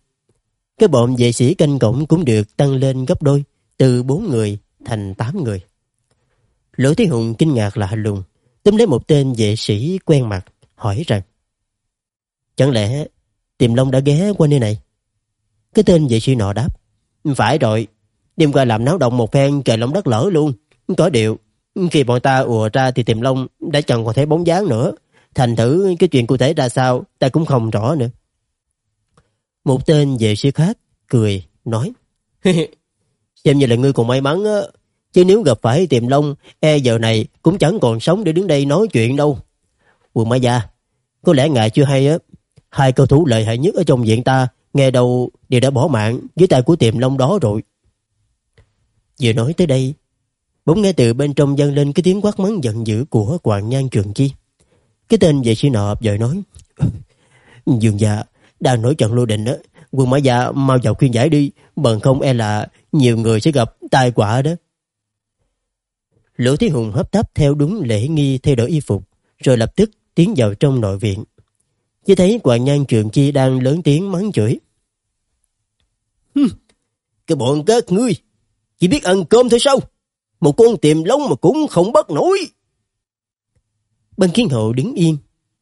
Cái bọn vệ sĩ canh cổng cũng được tăng lên gấp đôi, từ bốn người thành tám người. Lỗ Thế Hùng kinh ngạc lạ lùng, túm lấy một tên vệ sĩ quen mặt, hỏi rằng Chẳng lẽ Tiềm Long đã ghé qua nơi này? Cái tên vệ sĩ nọ đáp Phải rồi, đêm qua làm náo động một phen trời lông đất lở luôn. Có điều, khi bọn ta ùa ra thì Tiềm Long đã chẳng còn thấy bóng dáng nữa. Thành thử cái chuyện cụ thể ra sao ta cũng không rõ nữa. Một tên vệ sĩ khác cười, nói <laughs> Xem như là ngươi còn may mắn á. Chứ nếu gặp phải Tiềm Long, e giờ này cũng chẳng còn sống để đứng đây nói chuyện đâu. Quần Mã Gia, có lẽ ngài chưa hay á. Hai cầu thủ lợi hại nhất ở trong viện ta, nghe đầu đều đã bỏ mạng dưới tay của tiệm Long đó rồi. Vừa nói tới đây, bỗng nghe từ bên trong dâng lên cái tiếng quát mắng giận dữ của Hoàng Nhan Trường Chi. Cái tên vệ sĩ nọ vội nói, <laughs> Dương già đang nổi trận lô định đó, quân mã già mau vào khuyên giải đi, bằng không e là nhiều người sẽ gặp tai quả đó. Lỗ thiên Hùng hấp tấp theo đúng lễ nghi thay đổi y phục, rồi lập tức tiến vào trong nội viện. Chỉ thấy Hoàng Nhan Trường Chi đang lớn tiếng mắng chửi. cái bọn các ngươi, chỉ biết ăn cơm thôi sao? Một con tiềm lông mà cũng không bắt nổi. Bên kiến hậu đứng yên,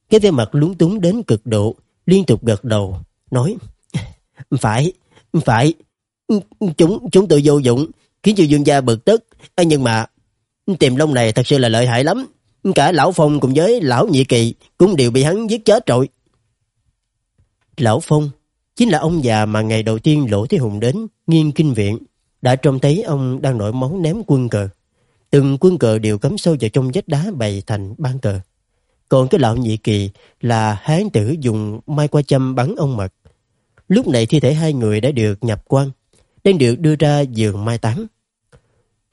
cái vẻ mặt lúng túng đến cực độ, liên tục gật đầu, nói <laughs> Phải, phải, chúng chúng tôi vô dụng, khiến cho dương gia bực tức. À, nhưng mà tiềm long này thật sự là lợi hại lắm. Cả lão Phong cùng với lão Nhị Kỳ cũng đều bị hắn giết chết rồi. Lão Phong chính là ông già mà ngày đầu tiên Lỗ Thế Hùng đến nghiên kinh viện đã trông thấy ông đang nổi máu ném quân cờ. Từng quân cờ đều cắm sâu vào trong vách đá bày thành ban cờ. Còn cái lão nhị kỳ là hán tử dùng mai qua châm bắn ông mật. Lúc này thi thể hai người đã được nhập quan, đang được đưa ra giường mai táng.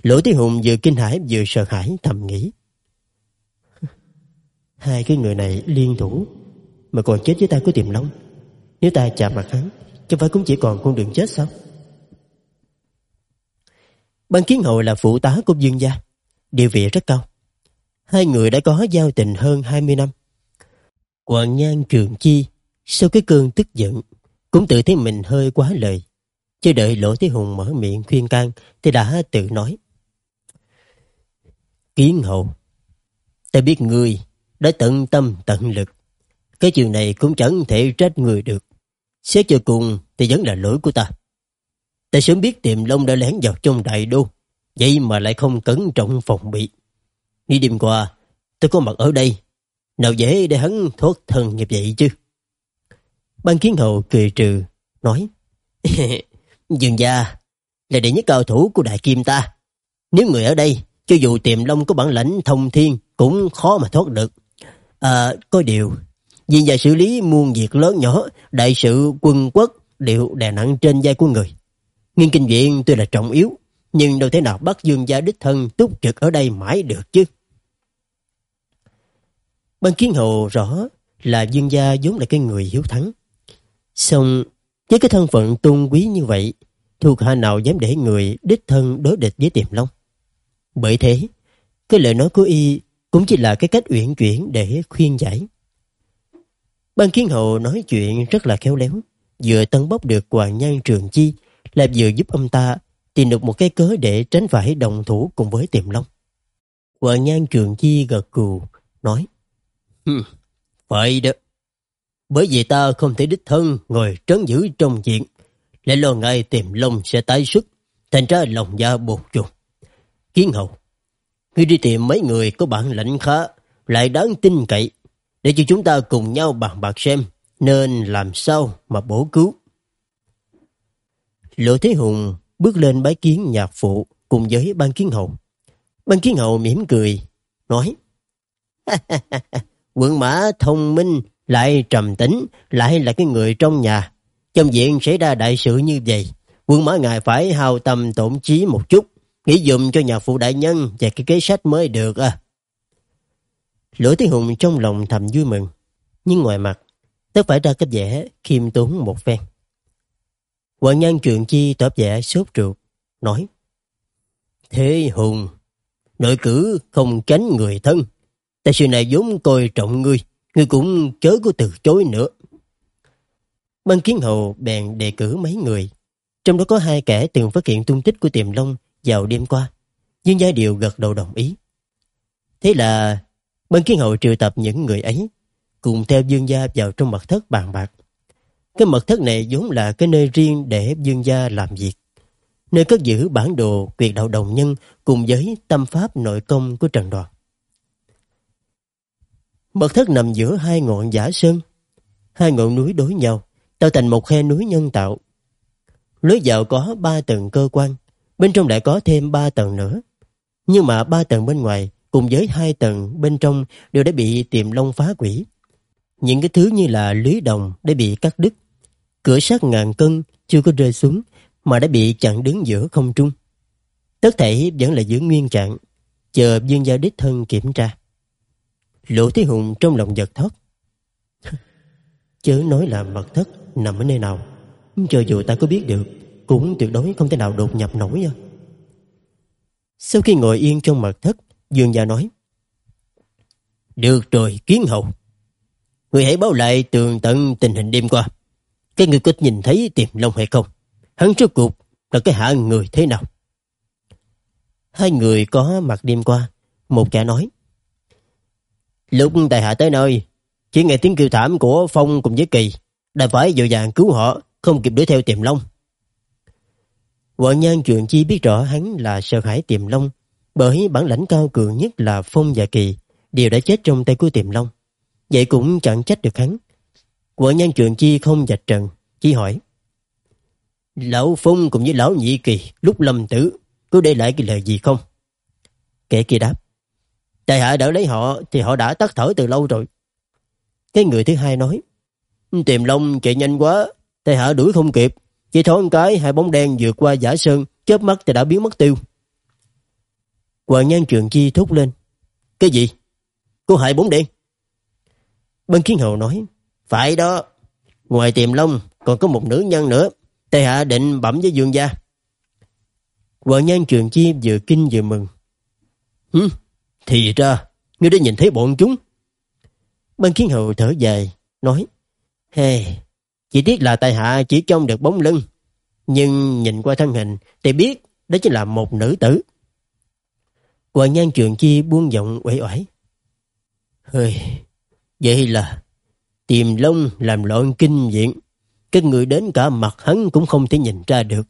Lỗ Thế Hùng vừa kinh hãi vừa sợ hãi thầm nghĩ. <laughs> Hai cái người này liên thủ mà còn chết với tay của tiềm long. Nếu ta chạm mặt hắn, chẳng phải cũng chỉ còn con đường chết sao? Ban kiến hậu là phụ tá của dương gia, địa vị rất cao. Hai người đã có giao tình hơn 20 năm. Quảng Nhan Trường Chi sau cái cơn tức giận cũng tự thấy mình hơi quá lời. Chưa đợi Lỗ Thế Hùng mở miệng khuyên can thì đã tự nói. Kiến hậu, ta biết người đã tận tâm tận lực. Cái chuyện này cũng chẳng thể trách người được. Xét cho cùng thì vẫn là lỗi của ta. Ta sớm biết tiềm long đã lén vào trong đại đô, vậy mà lại không cẩn trọng phòng bị. Nghĩ đêm qua, ta có mặt ở đây, nào dễ để hắn thoát thân như vậy chứ. Ban kiến hầu cười trừ, nói <laughs> Dương gia là đệ nhất cao thủ của đại kim ta. Nếu người ở đây, cho dù tiềm long có bản lãnh thông thiên cũng khó mà thoát được. À, có điều, vì và xử lý muôn việc lớn nhỏ, đại sự quân quốc đều đè nặng trên vai của người. Nghiên kinh viện tuy là trọng yếu, nhưng đâu thể nào bắt dương gia đích thân túc trực ở đây mãi được chứ. Ban kiến hầu rõ là dương gia vốn là cái người hiếu thắng. Xong, với cái thân phận tôn quý như vậy, thuộc hạ nào dám để người đích thân đối địch với tiềm long. Bởi thế, cái lời nói của y cũng chỉ là cái cách uyển chuyển để khuyên giải. Ban kiến hầu nói chuyện rất là khéo léo, vừa tân bốc được Hoàng Nhan Trường Chi, là vừa giúp ông ta tìm được một cái cớ để tránh phải đồng thủ cùng với tiềm long. Hoàng Nhan Trường Chi gật cù, nói phải đó. Bởi vì ta không thể đích thân ngồi trấn giữ trong diện, lại lo ngại tiềm long sẽ tái xuất, thành ra lòng da bột chuột. Kiến hầu, ngươi đi tìm mấy người có bản lãnh khá, lại đáng tin cậy, để cho chúng ta cùng nhau bàn bạc xem nên làm sao mà bổ cứu. Lộ Thế Hùng bước lên bái kiến nhạc phụ cùng với ban kiến hầu. Ban kiến hầu mỉm cười, nói Quận mã thông minh, lại trầm tính, lại là cái người trong nhà. Trong diện xảy ra đại sự như vậy, quân mã ngài phải hào tâm tổn trí một chút, nghĩ dùm cho nhà phụ đại nhân và cái kế sách mới được à. Lỗ Thiên Hùng trong lòng thầm vui mừng, nhưng ngoài mặt, tất phải ra cách vẻ khiêm tốn một phen. Hoàng nhân trường chi tỏ vẻ sốt ruột, nói Thế Hùng, nội cử không tránh người thân. Tại sự này vốn coi trọng ngươi, ngươi cũng chớ có từ chối nữa. Ban kiến hầu bèn đề cử mấy người, trong đó có hai kẻ từng phát hiện tung tích của tiềm long vào đêm qua. Dương Gia Điều gật đầu đồng ý. Thế là bên kiến hậu triệu tập những người ấy, cùng theo Dương Gia vào trong mật thất bàn bạc. Cái mật thất này vốn là cái nơi riêng để Dương Gia làm việc. Nơi cất giữ bản đồ quyệt đạo đồng nhân cùng với tâm pháp nội công của Trần Đoàn. Mật thất nằm giữa hai ngọn giả sơn. Hai ngọn núi đối nhau, tạo thành một khe núi nhân tạo. Lối vào có ba tầng cơ quan, bên trong lại có thêm ba tầng nữa. Nhưng mà ba tầng bên ngoài cùng với hai tầng bên trong đều đã bị tiềm long phá quỷ. Những cái thứ như là lưới đồng đã bị cắt đứt, Cửa sắt ngàn cân chưa có rơi xuống mà đã bị chặn đứng giữa không trung. Tất thể vẫn là giữ nguyên trạng, chờ dương gia đích thân kiểm tra. Lỗ Thế Hùng trong lòng giật thót. <laughs> Chớ nói là mật thất nằm ở nơi nào, cho dù ta có biết được, cũng tuyệt đối không thể nào đột nhập nổi. Sau khi ngồi yên trong mật thất, Dương gia nói. Được rồi, kiến hậu. Người hãy báo lại tường tận tình hình đêm qua. Cái người có nhìn thấy tiềm long hay không? Hắn trước cuộc là cái hạ người thế nào? Hai người có mặt đêm qua. Một kẻ nói. Lúc tại hạ tới nơi, chỉ nghe tiếng kêu thảm của Phong cùng với Kỳ. Đã phải dội dàng cứu họ, không kịp đuổi theo tiềm long. Quận nhân chuyện chi biết rõ hắn là sợ hãi tiềm long, bởi bản lãnh cao cường nhất là Phong và Kỳ đều đã chết trong tay của tiềm long. Vậy cũng chẳng trách được hắn. Quận nhân trường chi không dạch trần, chỉ hỏi. Lão Phong cùng với lão nhị kỳ lúc lâm tử có để lại cái lời gì không? Kẻ kia đáp. Tại hạ đỡ lấy họ thì họ đã tắt thở từ lâu rồi. Cái người thứ hai nói. Tiềm long chạy nhanh quá, tại hạ đuổi không kịp. Chỉ thoáng cái hai bóng đen vượt qua giả sơn, chớp mắt thì đã biến mất tiêu. Hoàng Nhan Trường Chi thốt lên. Cái gì? Cô hại bốn đen? Bên Kiến Hầu nói. Phải đó, ngoài tiềm long còn có một nữ nhân nữa. Tây hạ định bẩm với dương gia. Hoàng nhan trường chi vừa kinh vừa mừng. Hứ, thì ra, ngươi đã nhìn thấy bọn chúng. Bân kiến hầu thở dài, nói. Hey, chỉ tiếc là tại hạ chỉ trông được bóng lưng. Nhưng nhìn qua thân hình thì biết đó chính là một nữ tử. Hoàng nhan trường chi buông giọng uể oải. Hơi, vậy là tìm lông làm loạn kinh viện. Các người đến cả mặt hắn cũng không thể nhìn ra được.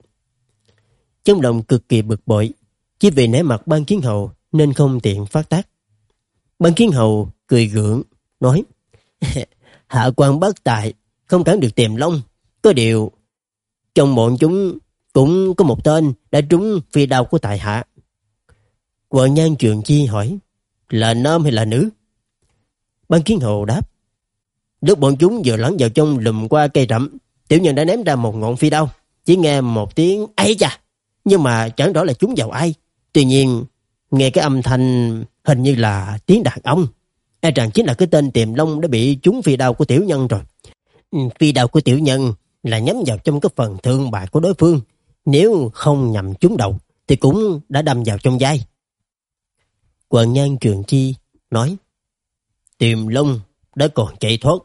Trong lòng cực kỳ bực bội, chỉ vì nể mặt ban kiến hầu nên không tiện phát tác. Ban kiến hầu cười gượng, nói <laughs> Hạ quan bất tài, không cản được tiềm long. Có điều, trong bọn chúng cũng có một tên đã trúng phi đao của tại hạ. Quận nhan trường chi hỏi, là nam hay là nữ? Ban kiến hồ đáp, lúc bọn chúng vừa lẫn vào trong lùm qua cây rậm, tiểu nhân đã ném ra một ngọn phi đao. Chỉ nghe một tiếng ấy chà, nhưng mà chẳng rõ là chúng vào ai. Tuy nhiên, nghe cái âm thanh hình như là tiếng đàn ông. E rằng chính là cái tên tiềm long đã bị trúng phi đao của tiểu nhân rồi. Ừ, phi đao của tiểu nhân là nhắm vào trong cái phần thương bại của đối phương. Nếu không nhằm trúng đầu, thì cũng đã đâm vào trong vai. Quần nhan trường chi nói, tiềm long đã còn chạy thoát,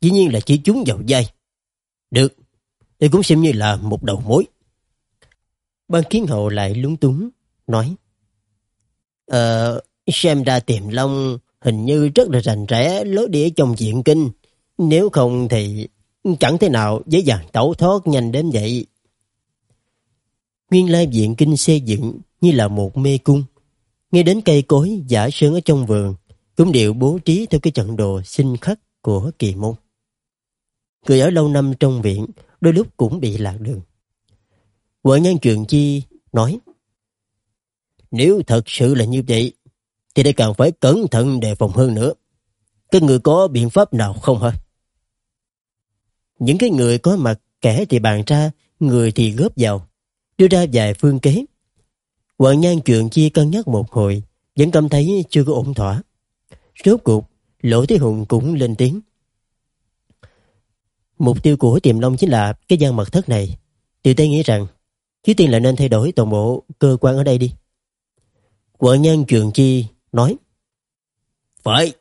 dĩ nhiên là chỉ trúng vào dây Được, đây cũng xem như là một đầu mối. Ban kiến hậu lại lúng túng, nói, Ờ, xem ra tiềm long hình như rất là rành rẽ lối đĩa trong diện kinh. Nếu không thì chẳng thế nào dễ dàng tẩu thoát nhanh đến vậy. Nguyên lai diện kinh xây dựng như là một mê cung nghe đến cây cối giả sơn ở trong vườn cũng đều bố trí theo cái trận đồ sinh khắc của kỳ môn. Người ở lâu năm trong viện đôi lúc cũng bị lạc đường. Vợ nhân chuyện chi nói Nếu thật sự là như vậy thì đây càng phải cẩn thận đề phòng hơn nữa. Các người có biện pháp nào không hả? Những cái người có mặt kẻ thì bàn ra, người thì góp vào, đưa ra vài phương kế. Hoàng Nhan chuyện chi cân nhắc một hồi, vẫn cảm thấy chưa có ổn thỏa. Rốt cuộc, Lỗ Thế Hùng cũng lên tiếng. Mục tiêu của tiềm long chính là cái gian mật thất này. Tiểu Tây nghĩ rằng, trước tiên là nên thay đổi toàn bộ cơ quan ở đây đi. Quận nhân trường chi nói Phải,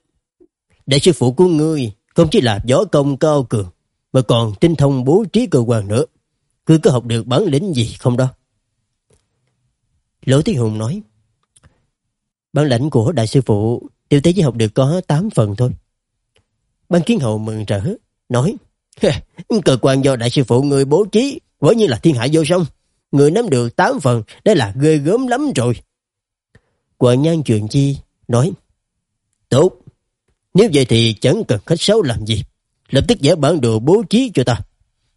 đại sư phụ của ngươi không chỉ là võ công cao cường, mà còn tinh thông bố trí cơ quan nữa. Ngươi có học được bản lĩnh gì không đó? Lỗ thế Hùng nói Bản lãnh của đại sư phụ tiêu tế chỉ học được có 8 phần thôi. Ban kiến hậu mừng rỡ, nói Cơ quan do đại sư phụ người bố trí quả như là thiên hạ vô song. Người nắm được 8 phần, đây là ghê gớm lắm rồi. Quận nhan chuyện chi nói Tốt, nếu vậy thì chẳng cần khách sáo làm gì. Lập tức vẽ bản đồ bố trí cho ta.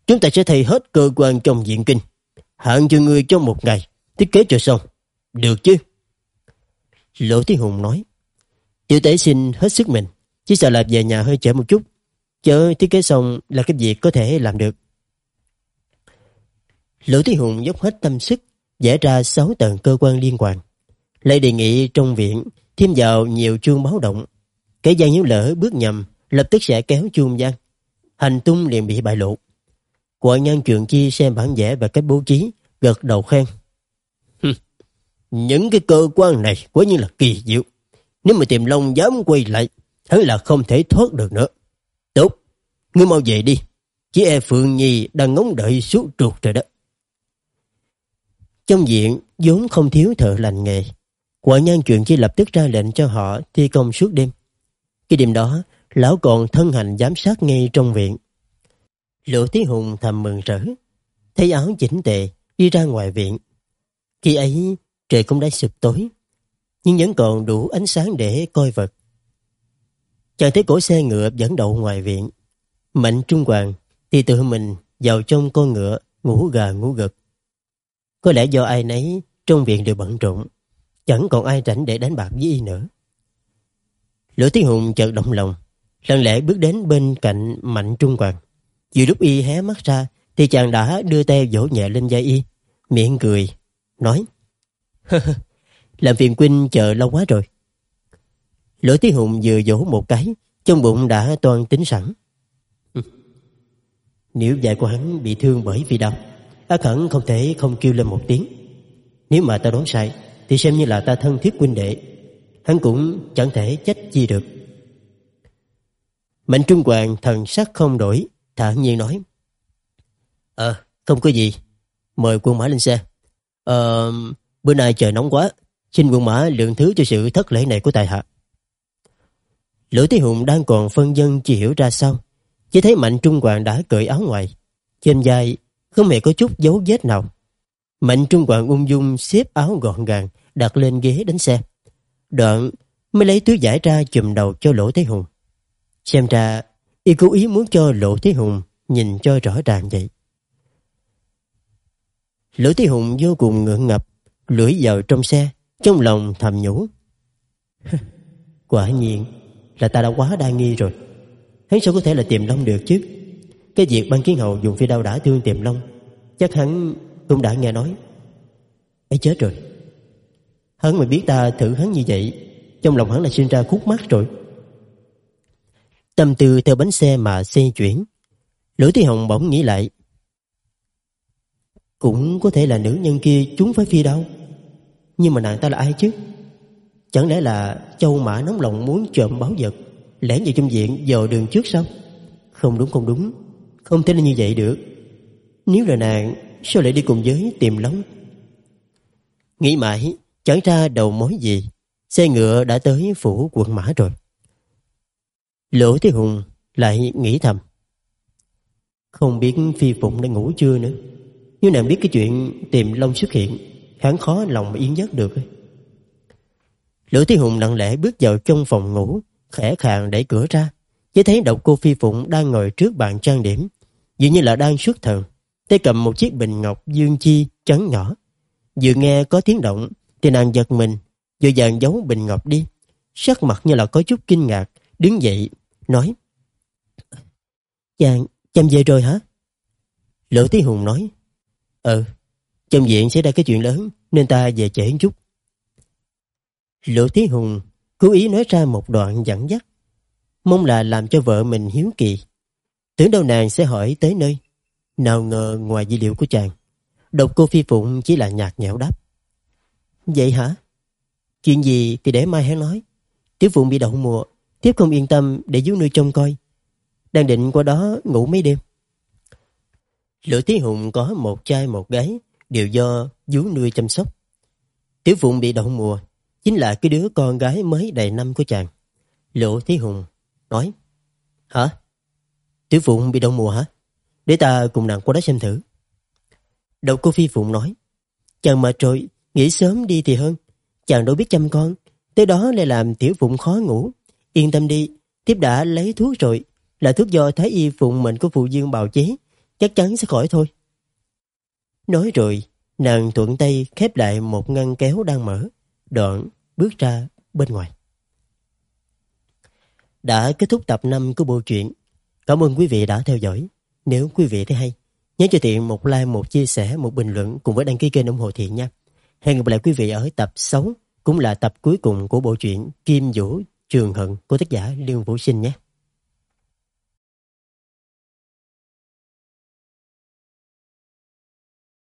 Chúng ta sẽ thay hết cơ quan trong diện kinh. Hạn cho người trong một ngày, thiết kế cho xong. Được chứ? Lỗ Thiên Hùng nói Tiểu tế xin hết sức mình Chỉ sợ là về nhà hơi trễ một chút Chờ thiết kế xong là cái việc có thể làm được Lỗ Thiên Hùng dốc hết tâm sức vẽ ra sáu tầng cơ quan liên quan lại đề nghị trong viện thêm vào nhiều chuông báo động. Kẻ gian nếu lỡ bước nhầm, lập tức sẽ kéo chuông gian. Hành tung liền bị bại lộ. Quả nhân trường chi xem bản vẽ và cách bố trí, gật đầu khen. Những cái cơ quan này quá như là kỳ diệu. Nếu mà tìm Long dám quay lại, hắn là không thể thoát được nữa. Tốt, ngươi mau về đi. Chỉ e Phượng Nhi đang ngóng đợi suốt ruột rồi đó. Trong viện vốn không thiếu thợ lành nghề. Quả nhân chuyện chỉ lập tức ra lệnh cho họ thi công suốt đêm. Cái đêm đó, lão còn thân hành giám sát ngay trong viện. Lỗ Thí Hùng thầm mừng rỡ, thấy áo chỉnh tề, đi ra ngoài viện. Khi ấy, trời cũng đã sụp tối, nhưng vẫn còn đủ ánh sáng để coi vật. Chàng thấy cổ xe ngựa dẫn đậu ngoài viện. Mạnh Trung Hoàng thì tự mình vào trong con ngựa ngủ gà ngủ gật. Có lẽ do ai nấy trong viện đều bận rộn. Chẳng còn ai rảnh để đánh bạc với y nữa. Lữ Tiến Hùng chợt động lòng, lặng lẽ bước đến bên cạnh Mạnh Trung Hoàng. Vừa lúc y hé mắt ra, thì chàng đã đưa tay vỗ nhẹ lên vai y, miệng cười, nói làm phiền Quynh chờ lâu quá rồi. Lỗ Tí Hùng vừa vỗ một cái, trong bụng đã toàn tính sẵn. Nếu dạy của hắn bị thương bởi vì đau, ác hẳn không thể không kêu lên một tiếng. Nếu mà ta đoán sai, thì xem như là ta thân thiết huynh đệ hắn cũng chẳng thể trách gì được mạnh trung hoàng thần sắc không đổi thản nhiên nói ờ không có gì mời quân mã lên xe ờ bữa nay trời nóng quá xin quân mã lượng thứ cho sự thất lễ này của tài hạ lữ thế hùng đang còn phân dân chỉ hiểu ra sao chỉ thấy mạnh trung hoàng đã cởi áo ngoài trên vai không hề có chút dấu vết nào mạnh trung hoàng ung dung xếp áo gọn gàng đặt lên ghế đánh xe. Đoạn mới lấy túi giải ra chùm đầu cho Lỗ Thế Hùng. Xem ra, y cố ý muốn cho lỗ Thế Hùng nhìn cho rõ ràng vậy. Lỗ Thế Hùng vô cùng ngượng ngập, lưỡi vào trong xe, trong lòng thầm nhủ. <laughs> Quả nhiên là ta đã quá đa nghi rồi. Hắn sao có thể là tiềm long được chứ? Cái việc ban kiến hầu dùng phi đao đã thương tiềm long, chắc hắn cũng đã nghe nói. ấy chết rồi. Hắn mà biết ta thử hắn như vậy, trong lòng hắn là sinh ra khúc mắc rồi. Tâm tư theo bánh xe mà xe chuyển. Lữ Thi Hồng bỗng nghĩ lại. Cũng có thể là nữ nhân kia chúng phải phi đao nhưng mà nàng ta là ai chứ? Chẳng lẽ là châu mã nóng lòng muốn trộm báo vật lẻn vào trong viện dò đường trước sao? Không đúng không đúng, không thể là như vậy được. Nếu là nàng, sao lại đi cùng với tìm lóng? Nghĩ mãi, chẳng ra đầu mối gì. Xe ngựa đã tới phủ quận mã rồi. Lỗ Thế Hùng lại nghĩ thầm. Không biết Phi Phụng đã ngủ chưa nữa. Nếu nàng biết cái chuyện tìm Long xuất hiện, hắn khó lòng mà yên giấc được. Lữ Thế Hùng lặng lẽ bước vào trong phòng ngủ, khẽ khàng đẩy cửa ra. Chỉ thấy độc cô Phi Phụng đang ngồi trước bàn trang điểm, dường như là đang xuất thần. Tay cầm một chiếc bình ngọc dương chi trắng nhỏ. Vừa nghe có tiếng động, thì nàng giật mình, vội vàng giấu bình ngọc đi. Sắc mặt như là có chút kinh ngạc, đứng dậy nói Chàng, chăm về rồi hả? Lữ Thi Hùng nói Ừ, trong viện xảy ra cái chuyện lớn nên ta về trễ một chút. Lỗ Thí Hùng cố ý nói ra một đoạn dẫn dắt mong là làm cho vợ mình hiếu kỳ. Tưởng đâu nàng sẽ hỏi tới nơi. Nào ngờ ngoài dữ liệu của chàng, độc cô Phi Phụng chỉ là nhạt nhẽo đáp. Vậy hả? Chuyện gì thì để mai hãy nói. Tiểu Phụng bị đậu mùa Tiếp không yên tâm để vú nuôi trông coi Đang định qua đó ngủ mấy đêm Lữ Thí Hùng có một trai một gái Đều do vú nuôi chăm sóc Tiểu Phụng bị đậu mùa Chính là cái đứa con gái mới đầy năm của chàng Lộ Thí Hùng nói Hả? Tiểu Phụng bị đậu mùa hả? Để ta cùng nàng qua đó xem thử Đậu cô Phi Phụng nói Chàng mà rồi Nghỉ sớm đi thì hơn Chàng đâu biết chăm con Tới đó lại làm Tiểu Phụng khó ngủ Yên tâm đi, tiếp đã lấy thuốc rồi, là thuốc do Thái Y phụng mệnh của phụ dương bào chế, chắc chắn sẽ khỏi thôi. Nói rồi, nàng thuận tay khép lại một ngăn kéo đang mở, đoạn bước ra bên ngoài. Đã kết thúc tập 5 của bộ truyện. Cảm ơn quý vị đã theo dõi. Nếu quý vị thấy hay, nhớ cho Thiện một like, một chia sẻ, một bình luận cùng với đăng ký kênh ủng hộ Thiện nha. Hẹn gặp lại quý vị ở tập 6, cũng là tập cuối cùng của bộ truyện Kim Vũ Trường Hận của tác giả Lương Vũ Sinh nhé.